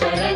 Shut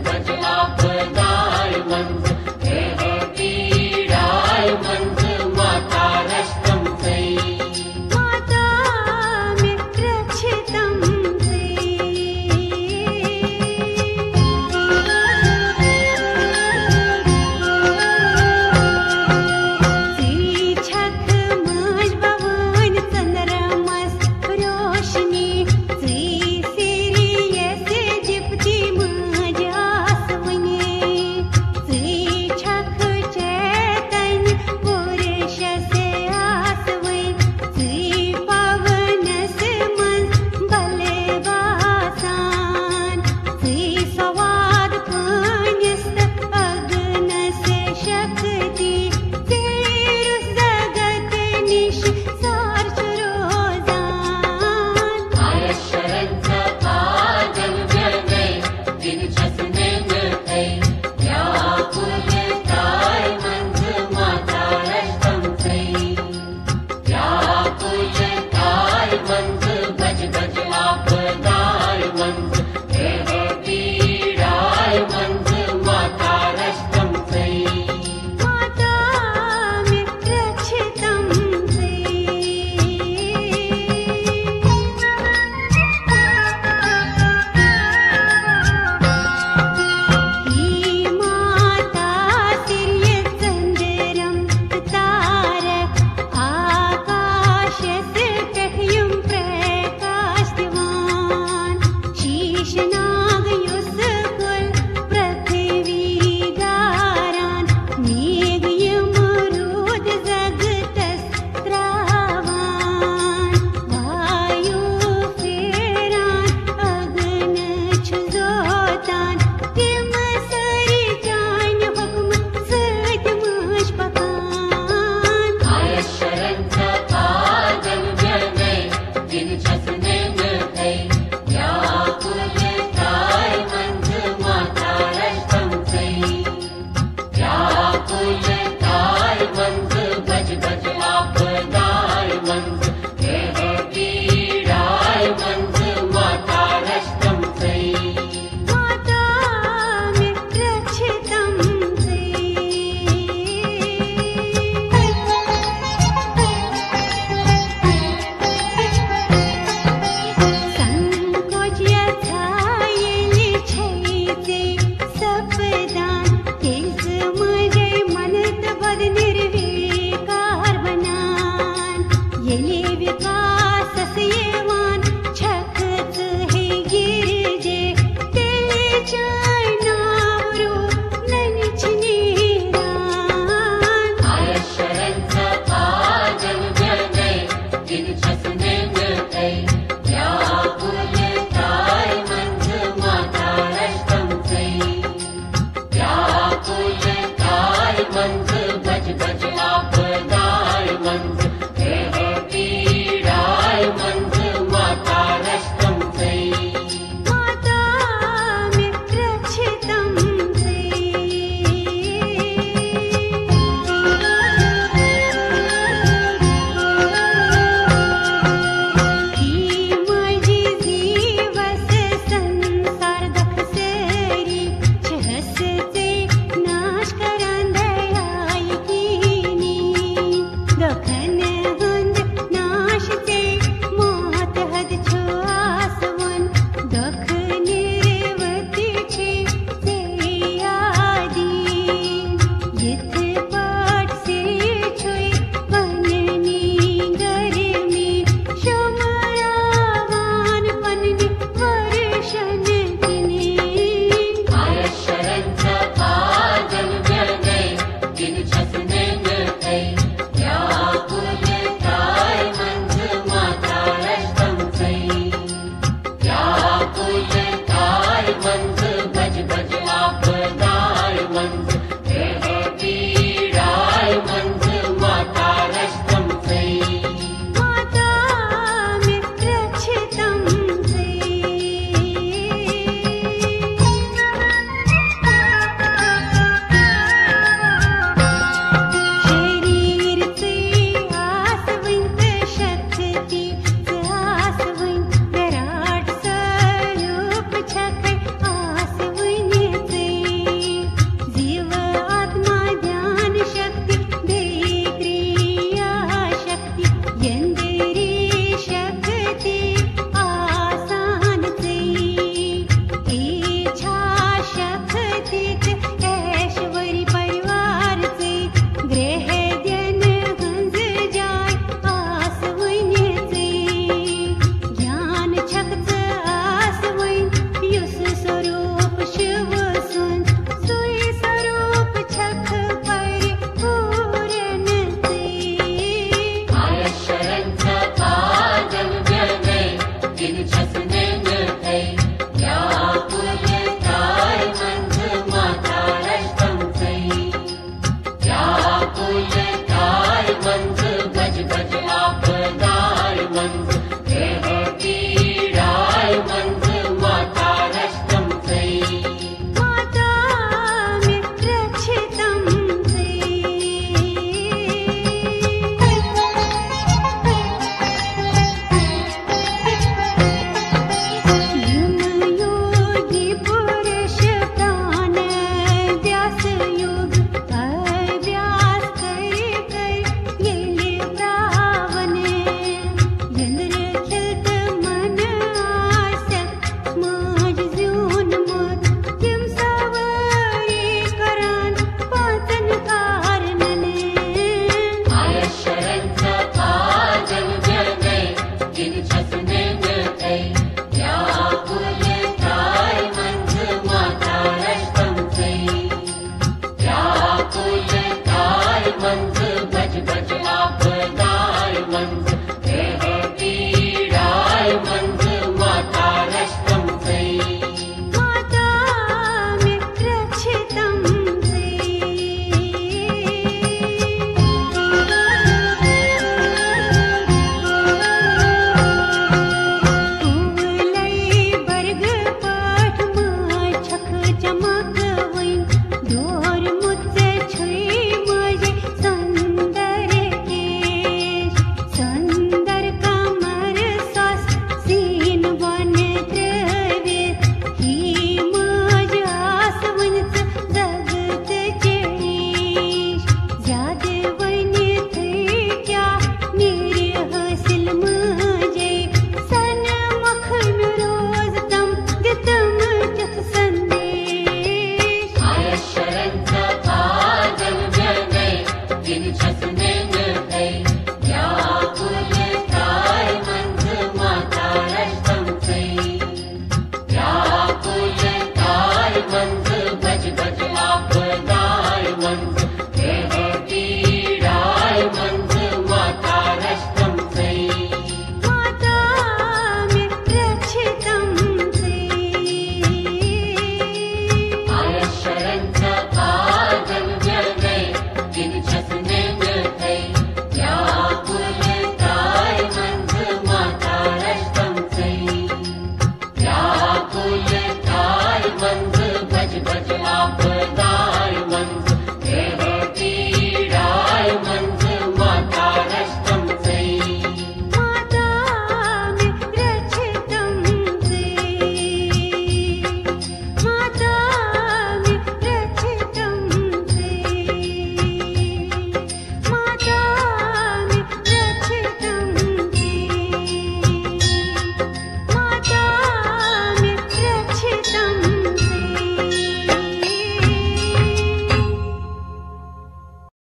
touchy, it.